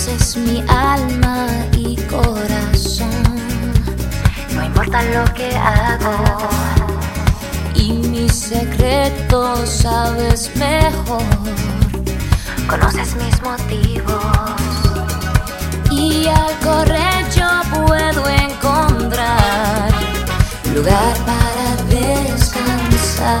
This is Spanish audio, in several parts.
conoces mi alma y corazón. No importa lo que hago. Y mis secretos sabes mejor. Conoces mis motivos. Y al correr yo puedo encontrar lugar para descansar.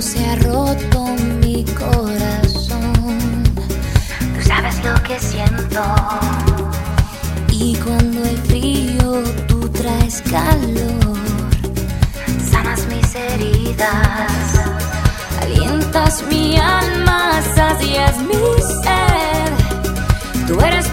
Se ha roto mi corazón. Tú sabes lo que siento. Y cuando hay frío, tú traes calor. Sanas mis heridas. Alientas mi alma, sacias mi sed. Tú eres